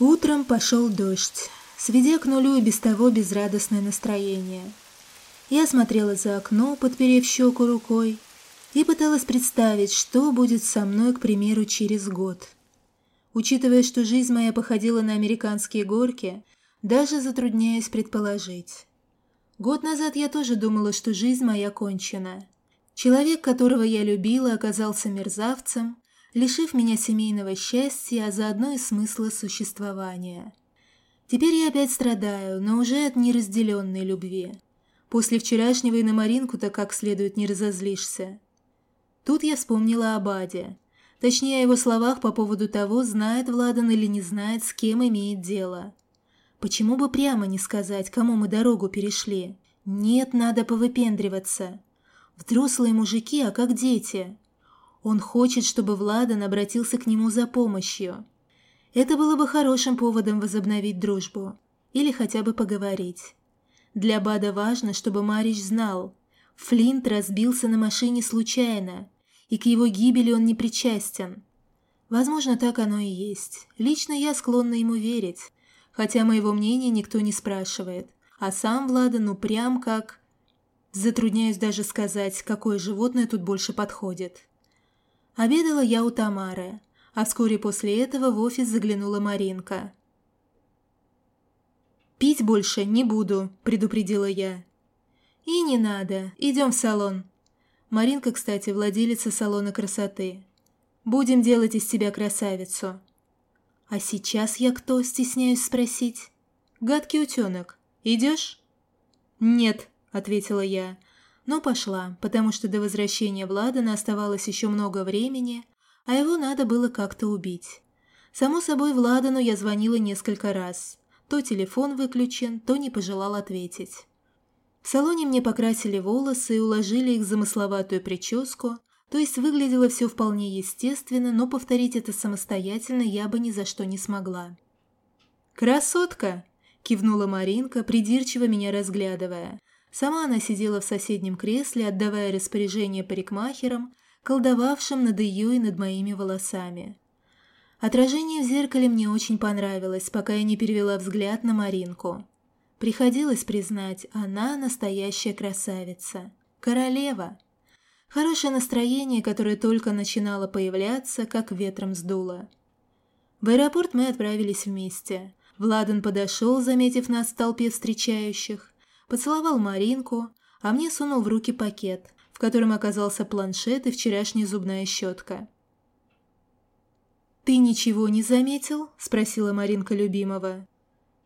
Утром пошел дождь, сведя к нулю и без того безрадостное настроение. Я смотрела за окно, подперев щеку рукой, и пыталась представить, что будет со мной, к примеру, через год. Учитывая, что жизнь моя походила на американские горки, даже затрудняюсь предположить. Год назад я тоже думала, что жизнь моя кончена. Человек, которого я любила, оказался мерзавцем, лишив меня семейного счастья, а заодно и смысла существования. Теперь я опять страдаю, но уже от неразделенной любви. После вчерашнего и на Маринку-то как следует не разозлишься. Тут я вспомнила об Аде. Точнее, о его словах по поводу того, знает Владан или не знает, с кем имеет дело. Почему бы прямо не сказать, кому мы дорогу перешли? Нет, надо повыпендриваться. Взрослые мужики, а как дети. Он хочет, чтобы Владан обратился к нему за помощью. Это было бы хорошим поводом возобновить дружбу. Или хотя бы поговорить. Для Бада важно, чтобы Марич знал. Флинт разбился на машине случайно, и к его гибели он не причастен. Возможно, так оно и есть. Лично я склонна ему верить. Хотя моего мнения никто не спрашивает. А сам Владан упрям как... Затрудняюсь даже сказать, какое животное тут больше подходит. Обедала я у Тамары, а вскоре после этого в офис заглянула Маринка. «Пить больше не буду», – предупредила я. «И не надо. Идем в салон». Маринка, кстати, владелица салона красоты. «Будем делать из тебя красавицу». «А сейчас я кто?» – стесняюсь спросить. «Гадкий утенок. Идешь?» «Нет», – ответила я, но пошла, потому что до возвращения Владана оставалось еще много времени, а его надо было как-то убить. Само собой, Владану я звонила несколько раз. То телефон выключен, то не пожелал ответить. В салоне мне покрасили волосы и уложили их в замысловатую прическу, то есть выглядело все вполне естественно, но повторить это самостоятельно я бы ни за что не смогла. «Красотка!» – кивнула Маринка, придирчиво меня разглядывая. Сама она сидела в соседнем кресле, отдавая распоряжение парикмахерам, колдовавшим над ее и над моими волосами. Отражение в зеркале мне очень понравилось, пока я не перевела взгляд на Маринку. Приходилось признать, она настоящая красавица. Королева. Хорошее настроение, которое только начинало появляться, как ветром сдуло. В аэропорт мы отправились вместе. Владан подошел, заметив нас в толпе встречающих поцеловал Маринку, а мне сунул в руки пакет, в котором оказался планшет и вчерашняя зубная щетка. «Ты ничего не заметил?» – спросила Маринка любимого.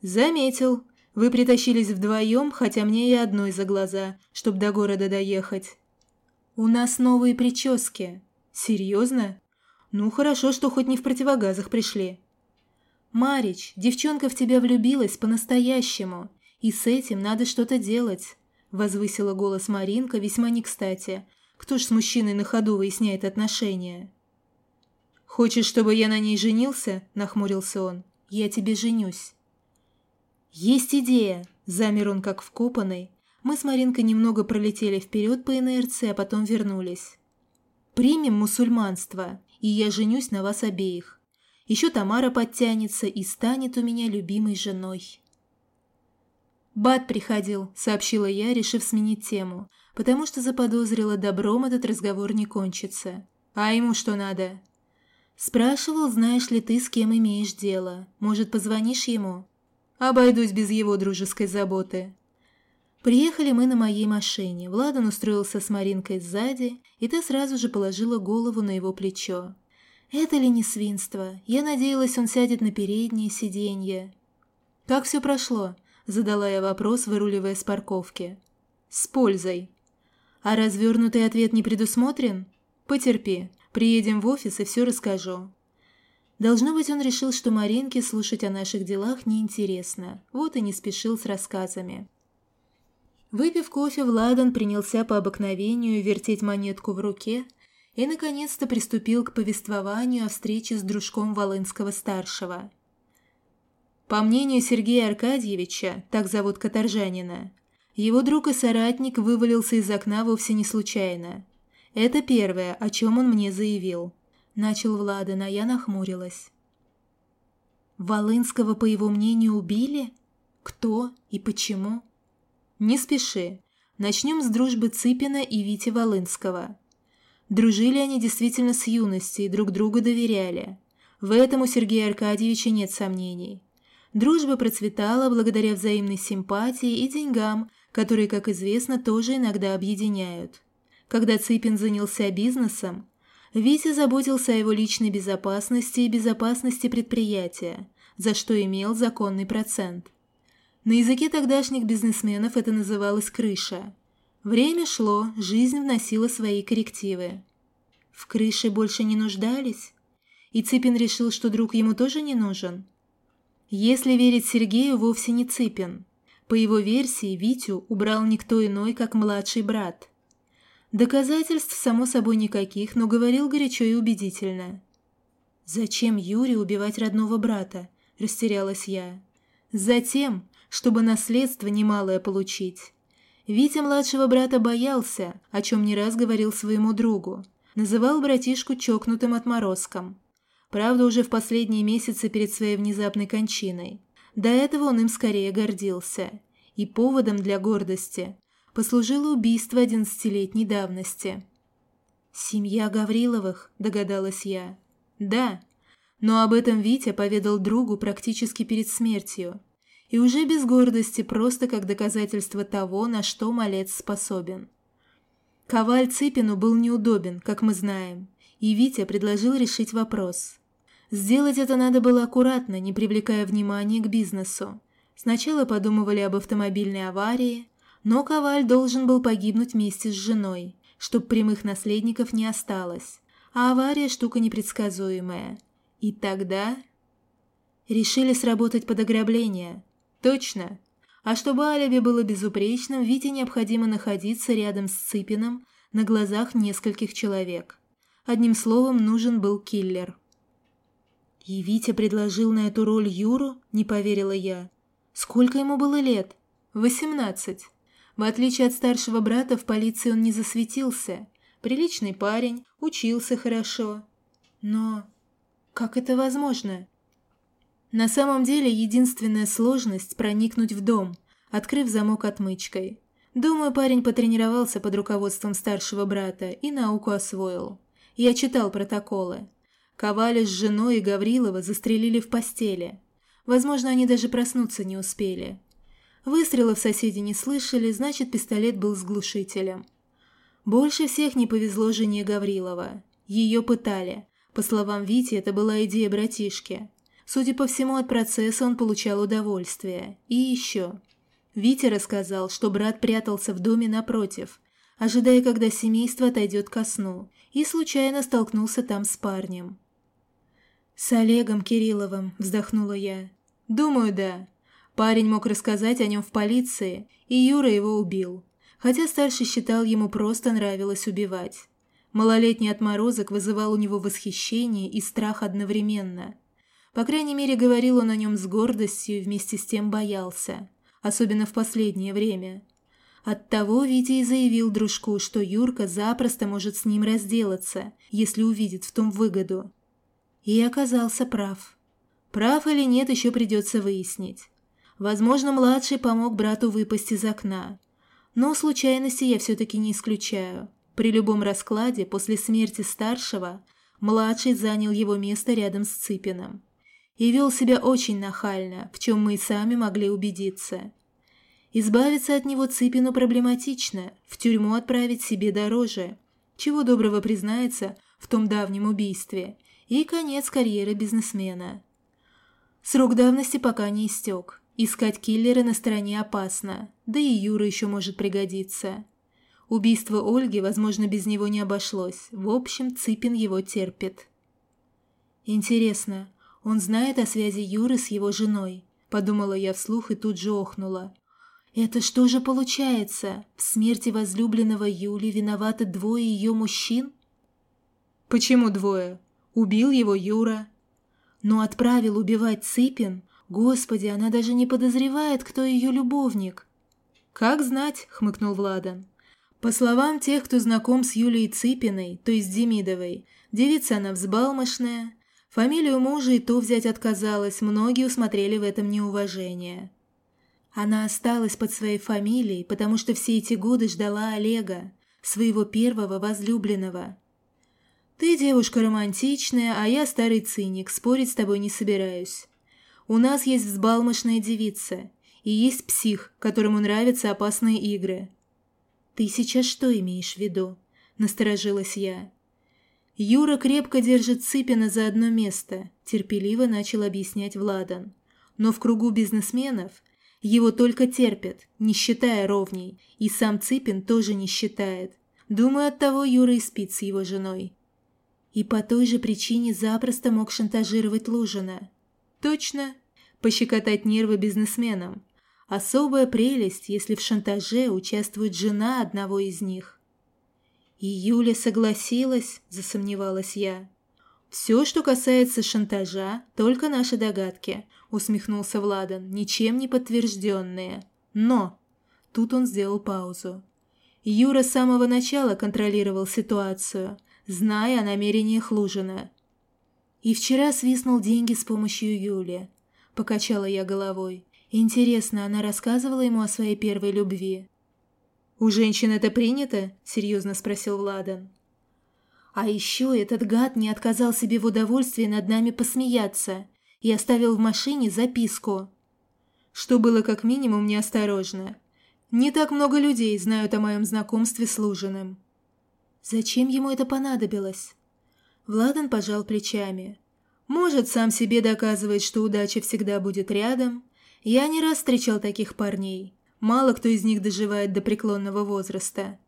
«Заметил. Вы притащились вдвоем, хотя мне и одной за глаза, чтобы до города доехать». «У нас новые прически». «Серьезно? Ну, хорошо, что хоть не в противогазах пришли». «Марич, девчонка в тебя влюбилась по-настоящему. И с этим надо что-то делать», – возвысила голос Маринка весьма не кстати. «Кто ж с мужчиной на ходу выясняет отношения?» «Хочешь, чтобы я на ней женился?» – нахмурился он. «Я тебе женюсь». «Есть идея!» – замер он как вкопанный. Мы с Маринкой немного пролетели вперед по инерции, а потом вернулись. «Примем мусульманство, и я женюсь на вас обеих. Еще Тамара подтянется и станет у меня любимой женой». «Бат приходил», — сообщила я, решив сменить тему, потому что заподозрила добром этот разговор не кончится. «А ему что надо?» «Спрашивал, знаешь ли ты, с кем имеешь дело. Может, позвонишь ему?» «Обойдусь без его дружеской заботы». Приехали мы на моей машине. Владан устроился с Маринкой сзади, и та сразу же положила голову на его плечо. Это ли не свинство? Я надеялась, он сядет на переднее сиденье. «Как все прошло?» Задала я вопрос, выруливая с парковки. «С пользой». «А развернутый ответ не предусмотрен?» «Потерпи. Приедем в офис и все расскажу». Должно быть, он решил, что Маринке слушать о наших делах неинтересно, вот и не спешил с рассказами. Выпив кофе, Владан принялся по обыкновению вертеть монетку в руке и, наконец-то, приступил к повествованию о встрече с дружком Волынского-старшего – по мнению Сергея Аркадьевича, так зовут Каторжанина, его друг и соратник вывалился из окна вовсе не случайно. Это первое, о чем он мне заявил. Начал Владан, а я нахмурилась. Волынского, по его мнению, убили? Кто и почему? Не спеши. Начнем с дружбы Цыпина и Вити Волынского. Дружили они действительно с юности и друг другу доверяли. В этом у Сергея Аркадьевича нет сомнений. Дружба процветала благодаря взаимной симпатии и деньгам, которые, как известно, тоже иногда объединяют. Когда Цыпин занялся бизнесом, Витя заботился о его личной безопасности и безопасности предприятия, за что имел законный процент. На языке тогдашних бизнесменов это называлось крыша. Время шло, жизнь вносила свои коррективы. В крыше больше не нуждались, и Цыпин решил, что друг ему тоже не нужен. Если верить Сергею, вовсе не Цыпин. По его версии, Витю убрал никто иной, как младший брат. Доказательств, само собой, никаких, но говорил горячо и убедительно. «Зачем Юре убивать родного брата?» – растерялась я. «Затем, чтобы наследство немалое получить». Витя младшего брата боялся, о чем не раз говорил своему другу. Называл братишку чокнутым отморозком. Правда, уже в последние месяцы перед своей внезапной кончиной. До этого он им скорее гордился. И поводом для гордости послужило убийство одиннадцатилетней давности. «Семья Гавриловых», — догадалась я. «Да». Но об этом Витя поведал другу практически перед смертью. И уже без гордости, просто как доказательство того, на что малец способен. Коваль Цыпину был неудобен, как мы знаем, и Витя предложил решить вопрос. Сделать это надо было аккуратно, не привлекая внимания к бизнесу. Сначала подумывали об автомобильной аварии, но Коваль должен был погибнуть вместе с женой, чтоб прямых наследников не осталось. А авария – штука непредсказуемая. И тогда... Решили сработать под ограбление. Точно. А чтобы алиби было безупречным, Вите необходимо находиться рядом с Цыпиным на глазах нескольких человек. Одним словом, нужен был киллер. «И Витя предложил на эту роль Юру?» – не поверила я. «Сколько ему было лет?» «Восемнадцать. В отличие от старшего брата, в полиции он не засветился. Приличный парень, учился хорошо. Но как это возможно?» На самом деле, единственная сложность – проникнуть в дом, открыв замок отмычкой. Думаю, парень потренировался под руководством старшего брата и науку освоил. Я читал протоколы. Коваля с женой и Гаврилова застрелили в постели. Возможно, они даже проснуться не успели. Выстрелов соседи не слышали, значит, пистолет был с глушителем. Больше всех не повезло жене Гаврилова. Ее пытали. По словам Вити, это была идея братишки. Судя по всему, от процесса он получал удовольствие. И еще. Витя рассказал, что брат прятался в доме напротив, ожидая, когда семейство отойдет ко сну, и случайно столкнулся там с парнем. «С Олегом Кирилловым», – вздохнула я. «Думаю, да. Парень мог рассказать о нем в полиции, и Юра его убил. Хотя старший считал, ему просто нравилось убивать. Малолетний отморозок вызывал у него восхищение и страх одновременно. По крайней мере, говорил он о нем с гордостью и вместе с тем боялся, особенно в последнее время. Оттого Витя и заявил дружку, что Юрка запросто может с ним разделаться, если увидит в том выгоду. И оказался прав. Прав или нет, еще придется выяснить. Возможно, младший помог брату выпасть из окна. Но случайности я все-таки не исключаю. При любом раскладе, после смерти старшего, младший занял его место рядом с Цыпиным. И вел себя очень нахально, в чем мы и сами могли убедиться. Избавиться от него Цыпину проблематично, в тюрьму отправить себе дороже. Чего доброго признается в том давнем убийстве, и конец карьеры бизнесмена. Срок давности пока не истек. Искать киллера на стороне опасно, да и Юра еще может пригодиться. Убийство Ольги, возможно, без него не обошлось. В общем, Цыпин его терпит. Интересно, он знает о связи Юры с его женой? Подумала я вслух и тут же охнула. Это что же получается? В смерти возлюбленного Юли виноваты двое ее мужчин? Почему двое? Убил его Юра. Но отправил убивать Цыпин? Господи, она даже не подозревает, кто ее любовник. «Как знать», — хмыкнул Владан. По словам тех, кто знаком с Юлией Цыпиной, то есть Демидовой, девица она взбалмошная. Фамилию мужа и то взять отказалась, многие усмотрели в этом неуважение. Она осталась под своей фамилией, потому что все эти годы ждала Олега, своего первого возлюбленного. «Ты девушка романтичная, а я старый циник, спорить с тобой не собираюсь. У нас есть взбалмошная девица, и есть псих, которому нравятся опасные игры». «Ты сейчас что имеешь в виду?» – насторожилась я. Юра крепко держит Цыпина за одно место, терпеливо начал объяснять Владан. Но в кругу бизнесменов его только терпят, не считая ровней, и сам Цыпин тоже не считает. Думаю, оттого Юра и спит с его женой. И по той же причине запросто мог шантажировать Лужина. Точно. Пощекотать нервы бизнесменам. Особая прелесть, если в шантаже участвует жена одного из них. «И Юля согласилась?» – засомневалась я. «Все, что касается шантажа, только наши догадки», – усмехнулся Владан, – «ничем не подтвержденные. Но...» Тут он сделал паузу. Юра с самого начала контролировал ситуацию, зная о намерениях Лужина. И вчера свистнул деньги с помощью Юли. Покачала я головой. Интересно, она рассказывала ему о своей первой любви? «У женщин это принято?» – серьезно спросил Владан. А еще этот гад не отказал себе в удовольствии над нами посмеяться и оставил в машине записку. Что было как минимум неосторожно. Не так много людей знают о моем знакомстве с Лужиным. Зачем ему это понадобилось? Владан пожал плечами. Может, сам себе доказывает, что удача всегда будет рядом. Я не раз встречал таких парней. Мало кто из них доживает до преклонного возраста.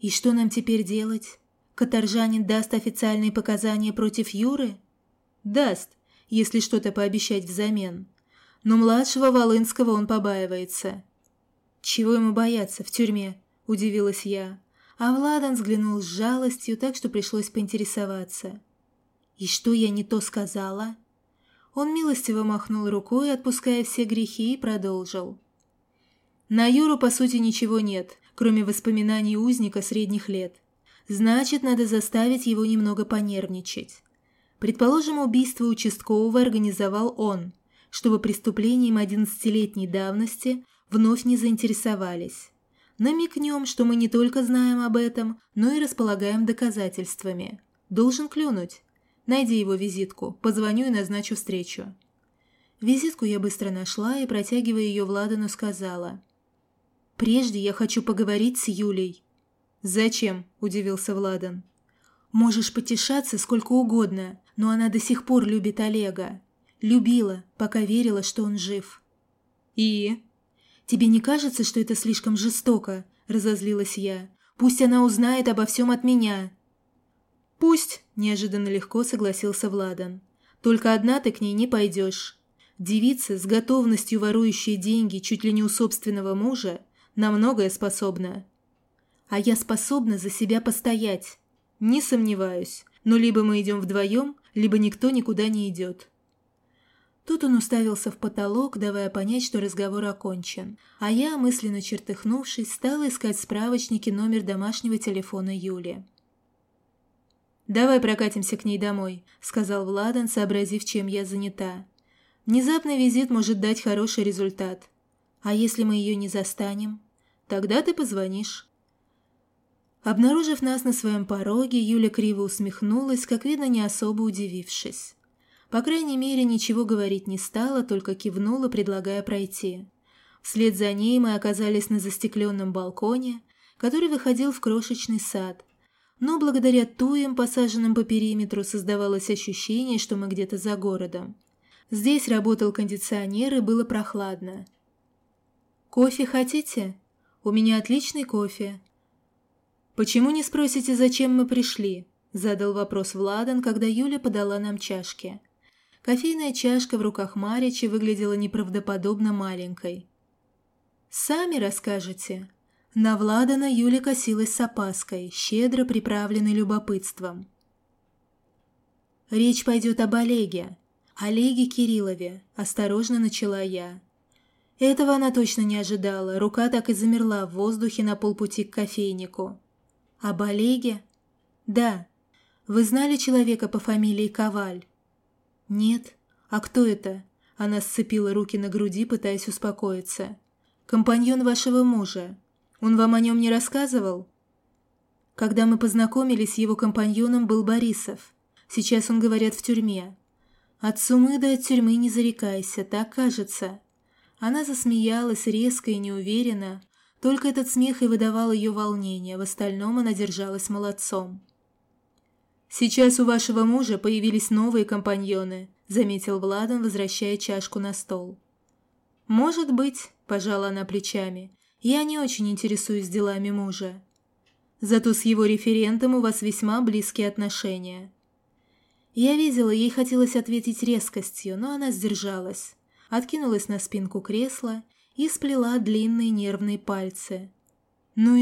И что нам теперь делать? Каторжанин даст официальные показания против Юры? Даст, если что-то пообещать взамен. Но младшего Волынского он побаивается. Чего ему бояться в тюрьме? Удивилась я. А Владан взглянул с жалостью, так что пришлось поинтересоваться. «И что я не то сказала?» Он милостиво махнул рукой, отпуская все грехи, и продолжил. На Юру, по сути, ничего нет, кроме воспоминаний узника средних лет. Значит, надо заставить его немного понервничать. Предположим, убийство участкового организовал он, чтобы преступлением 11-летней давности вновь не заинтересовались. Намекнем, что мы не только знаем об этом, но и располагаем доказательствами. Должен клюнуть. Найди его визитку, позвоню и назначу встречу. Визитку я быстро нашла и, протягивая ее Владану, сказала – Прежде я хочу поговорить с Юлей». «Зачем?» – удивился Владан. «Можешь потешаться сколько угодно, но она до сих пор любит Олега. Любила, пока верила, что он жив». «И?» «Тебе не кажется, что это слишком жестоко?» – разозлилась я. «Пусть она узнает обо всем от меня». «Пусть», – неожиданно легко согласился Владан. «Только одна ты к ней не пойдешь. Девица, с готовностью ворующая деньги чуть ли не у собственного мужа, на многое способна. А я способна за себя постоять. Не сомневаюсь, но либо мы идем вдвоем, либо никто никуда не идет. Тут он уставился в потолок, давая понять, что разговор окончен, а я, мысленно чертыхнувшись, стала искать в справочнике номер домашнего телефона Юли. «Давай прокатимся к ней домой», — сказал Владан, сообразив, чем я занята. «Внезапный визит может дать хороший результат. А если мы ее не застанем? Тогда ты позвонишь». Обнаружив нас на своем пороге, Юля криво усмехнулась, как видно, не особо удивившись. По крайней мере, ничего говорить не стала, только кивнула, предлагая пройти. Вслед за ней мы оказались на застекленном балконе, который выходил в крошечный сад. Но благодаря туям, посаженным по периметру, создавалось ощущение, что мы где-то за городом. Здесь работал кондиционер и было прохладно. «Кофе хотите? У меня отличный кофе». «Почему не спросите, зачем мы пришли?» – задал вопрос Владан, когда Юля подала нам чашки. Кофейная чашка в руках Маричи выглядела неправдоподобно маленькой. «Сами расскажете?» На Владана Юля косилась с опаской, щедро приправленной любопытством. «Речь пойдет об Олеге. Олеге Кириллове», – осторожно начала я. Этого она точно не ожидала, рука так и замерла в воздухе на полпути к кофейнику. «Об Олеге?» «Да. Вы знали человека по фамилии Коваль?» «Нет. А кто это?» Она сцепила руки на груди, пытаясь успокоиться. «Компаньон вашего мужа. Он вам о нем не рассказывал?» Когда мы познакомились, его компаньоном был Борисов. Сейчас он, говорят, в тюрьме. От сумы до от тюрьмы не зарекайся, так кажется. Она засмеялась резко и неуверенно. Только этот смех и выдавал ее волнение, в остальном она держалась молодцом. «Сейчас у вашего мужа появились новые компаньоны», — заметил Владан, возвращая чашку на стол. «Может быть», — пожала она плечами, — «я не очень интересуюсь делами мужа. Зато с его референтом у вас весьма близкие отношения». Я видела, ей хотелось ответить резкостью, но она сдержалась откинулась на спинку кресла и сплела длинные нервные пальцы. «Ну и